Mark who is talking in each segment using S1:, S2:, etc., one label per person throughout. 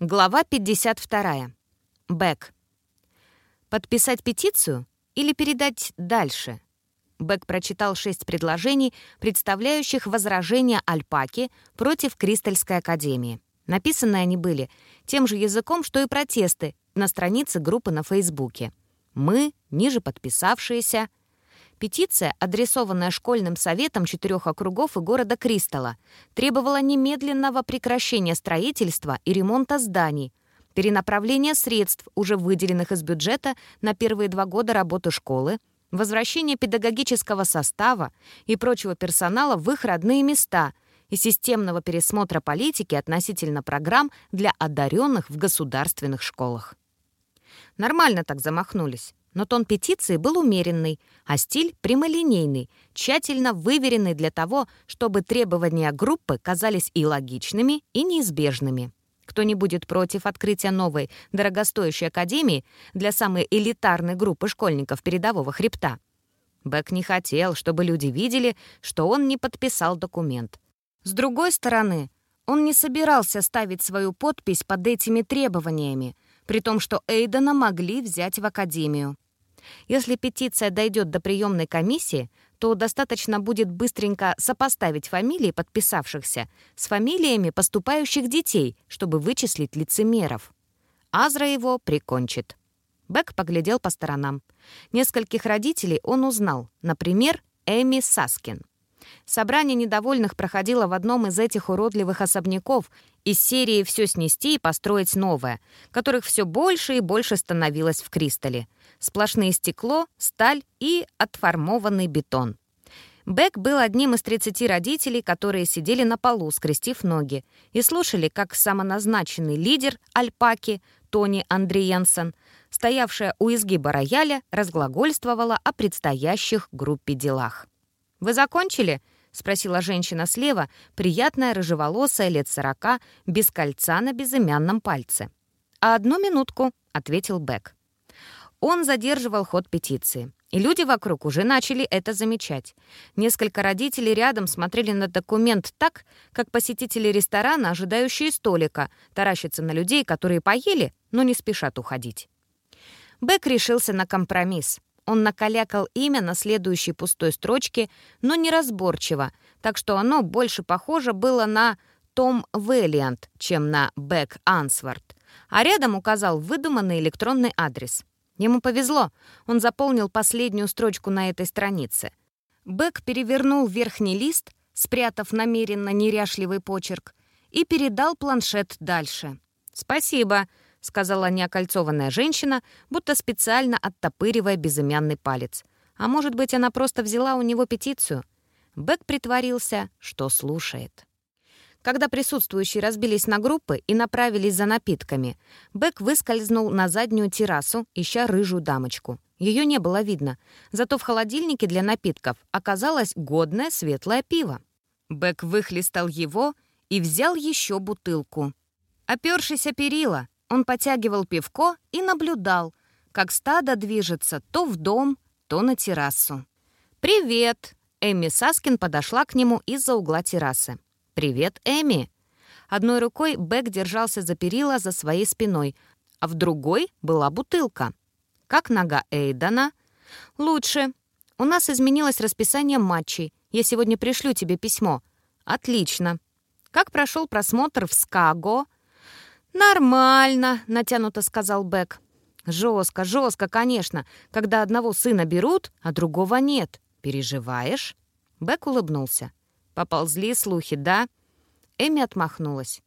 S1: Глава 52. Бэк. Подписать петицию или передать дальше? Бэк прочитал шесть предложений, представляющих возражения Альпаки против Кристальской академии. Написаны они были тем же языком, что и протесты на странице группы на Фейсбуке. Мы, ниже подписавшиеся, Петиция, адресованная школьным советом четырех округов и города Кристалла, требовала немедленного прекращения строительства и ремонта зданий, перенаправления средств, уже выделенных из бюджета на первые два года работы школы, возвращения педагогического состава и прочего персонала в их родные места и системного пересмотра политики относительно программ для одаренных в государственных школах. Нормально так замахнулись но тон петиции был умеренный, а стиль прямолинейный, тщательно выверенный для того, чтобы требования группы казались и логичными, и неизбежными. Кто не будет против открытия новой, дорогостоящей академии для самой элитарной группы школьников передового хребта? Бэк не хотел, чтобы люди видели, что он не подписал документ. С другой стороны, он не собирался ставить свою подпись под этими требованиями, при том, что Эйдена могли взять в академию. Если петиция дойдет до приемной комиссии, то достаточно будет быстренько сопоставить фамилии подписавшихся с фамилиями поступающих детей, чтобы вычислить лицемеров. Азра его прикончит. Бек поглядел по сторонам. Нескольких родителей он узнал, например, Эми Саскин. Собрание недовольных проходило в одном из этих уродливых особняков из серии «Все снести и построить новое», которых все больше и больше становилось в Кристалле. Сплошные стекло, сталь и отформованный бетон. Бек был одним из 30 родителей, которые сидели на полу, скрестив ноги, и слушали, как самоназначенный лидер Альпаки, Тони Андриенсен, стоявшая у изгиба рояля, разглагольствовала о предстоящих группе делах. «Вы закончили?» — спросила женщина слева, приятная, рыжеволосая, лет сорока, без кольца на безымянном пальце. «А одну минутку», — ответил Бек. Он задерживал ход петиции. И люди вокруг уже начали это замечать. Несколько родителей рядом смотрели на документ так, как посетители ресторана, ожидающие столика, таращатся на людей, которые поели, но не спешат уходить. Бек решился на компромисс. Он накалякал имя на следующей пустой строчке, но неразборчиво, так что оно больше похоже было на Том Вэллиант, чем на Бек Ансворт, а рядом указал выдуманный электронный адрес. Ему повезло, он заполнил последнюю строчку на этой странице. Бек перевернул верхний лист, спрятав намеренно неряшливый почерк, и передал планшет дальше. «Спасибо», — сказала неокольцованная женщина, будто специально оттопыривая безымянный палец. А может быть, она просто взяла у него петицию? Бек притворился, что слушает. Когда присутствующие разбились на группы и направились за напитками, Бек выскользнул на заднюю террасу, ища рыжую дамочку. Ее не было видно, зато в холодильнике для напитков оказалось годное светлое пиво. Бек выхлестал его и взял еще бутылку. Опершись о перила, он потягивал пивко и наблюдал, как стадо движется то в дом, то на террасу. «Привет!» Эми Саскин подошла к нему из-за угла террасы. «Привет, Эми!» Одной рукой Бэк держался за перила за своей спиной, а в другой была бутылка. «Как нога Эйдана?» «Лучше. У нас изменилось расписание матчей. Я сегодня пришлю тебе письмо». «Отлично. Как прошел просмотр в Скаго?» «Нормально», — натянуто сказал Бэк. «Жестко, жестко, конечно, когда одного сына берут, а другого нет. Переживаешь?» Бэк улыбнулся. «Поползли слухи, да?» Эми отмахнулась.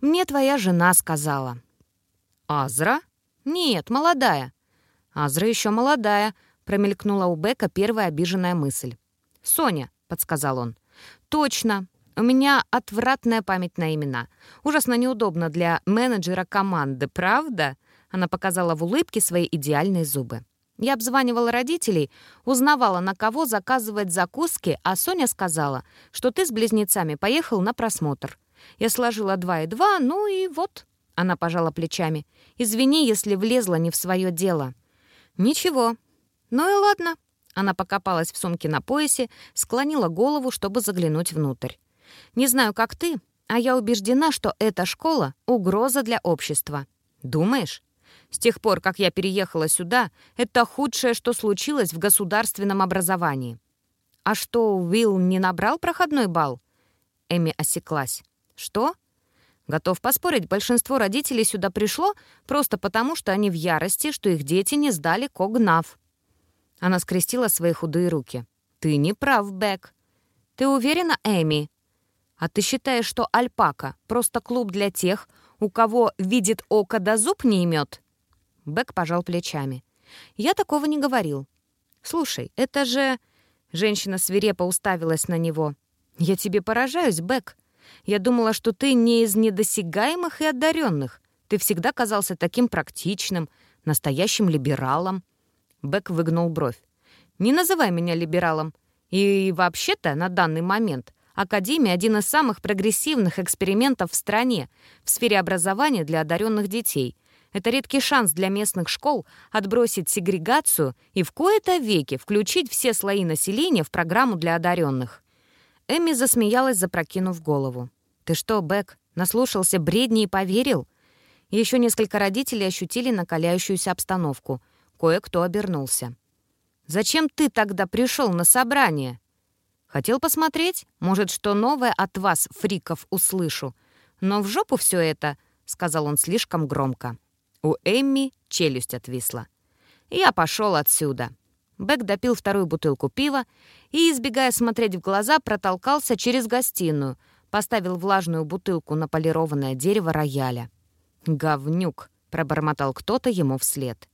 S1: «Мне твоя жена сказала». «Азра?» «Нет, молодая». «Азра еще молодая», — промелькнула у Бека первая обиженная мысль. «Соня», — подсказал он. «Точно. У меня отвратная память на имена. Ужасно неудобно для менеджера команды, правда?» Она показала в улыбке свои идеальные зубы. Я обзванивала родителей, узнавала, на кого заказывать закуски, а Соня сказала, что ты с близнецами поехал на просмотр. Я сложила два и два, ну и вот. Она пожала плечами. «Извини, если влезла не в свое дело». «Ничего. Ну и ладно». Она покопалась в сумке на поясе, склонила голову, чтобы заглянуть внутрь. Не знаю, как ты, А я убеждена, что эта школа — угроза для общества. Думаешь? С тех пор, как я переехала сюда, это худшее, что случилось в государственном образовании. А что, Уилл не набрал проходной балл? Эми осеклась. Что? Готов поспорить, большинство родителей сюда пришло просто потому, что они в ярости, что их дети не сдали Когнав. Она скрестила свои худые руки. «Ты не прав, Бек. Ты уверена, Эми? А ты считаешь, что Альпака — просто клуб для тех, у кого видит око да зуб не имет?» Бек пожал плечами. «Я такого не говорил. Слушай, это же...» Женщина свирепо уставилась на него. «Я тебе поражаюсь, Бек. Я думала, что ты не из недосягаемых и одаренных. Ты всегда казался таким практичным, настоящим либералом». Бек выгнул бровь. «Не называй меня либералом. И вообще-то на данный момент Академия — один из самых прогрессивных экспериментов в стране в сфере образования для одаренных детей. Это редкий шанс для местных школ отбросить сегрегацию и в кои-то веки включить все слои населения в программу для одаренных. Эми засмеялась, запрокинув голову. «Ты что, Бек, наслушался бредни и поверил?» Еще несколько родителей ощутили накаляющуюся обстановку. Кое-кто обернулся. «Зачем ты тогда пришел на собрание?» «Хотел посмотреть? Может, что новое от вас, фриков, услышу. Но в жопу все это», — сказал он слишком громко. У Эмми челюсть отвисла. «Я пошел отсюда». Бэк допил вторую бутылку пива и, избегая смотреть в глаза, протолкался через гостиную, поставил влажную бутылку на полированное дерево рояля. «Говнюк!» — пробормотал кто-то ему вслед.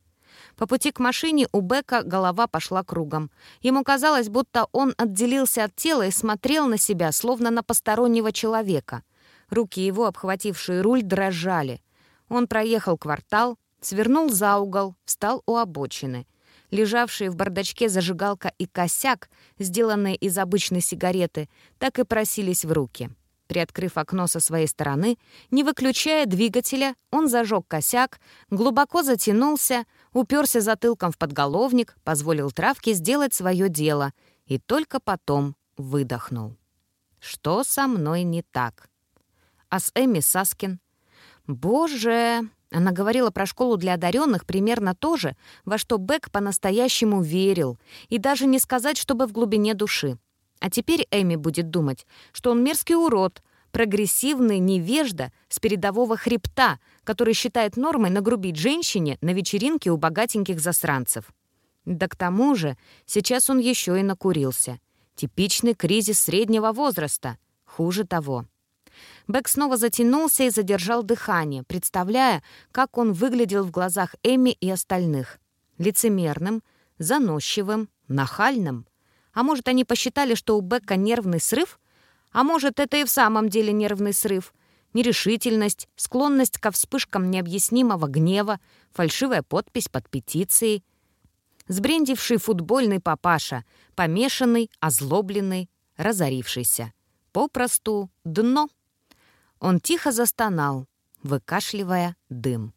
S1: По пути к машине у Бека голова пошла кругом. Ему казалось, будто он отделился от тела и смотрел на себя, словно на постороннего человека. Руки его, обхватившие руль, дрожали. Он проехал квартал, свернул за угол, встал у обочины. Лежавшие в бардачке зажигалка и косяк, сделанные из обычной сигареты, так и просились в руки. Приоткрыв окно со своей стороны, не выключая двигателя, он зажег косяк, глубоко затянулся, уперся затылком в подголовник, позволил травке сделать свое дело и только потом выдохнул. Что со мной не так? А с Эми Саскин? Боже! Она говорила про школу для одаренных примерно то же, во что Бек по-настоящему верил, и даже не сказать, чтобы в глубине души. А теперь Эми будет думать, что он мерзкий урод, прогрессивный невежда с передового хребта, который считает нормой нагрубить женщине на вечеринке у богатеньких засранцев. Да к тому же сейчас он еще и накурился. Типичный кризис среднего возраста. Хуже того. Бэк снова затянулся и задержал дыхание, представляя, как он выглядел в глазах Эми и остальных. Лицемерным, заносчивым, нахальным. А может, они посчитали, что у Бека нервный срыв? А может, это и в самом деле нервный срыв? Нерешительность, склонность ко вспышкам необъяснимого гнева, фальшивая подпись под петицией. Сбрендивший футбольный папаша, помешанный, озлобленный, разорившийся. Попросту дно. Он тихо застонал, выкашливая дым.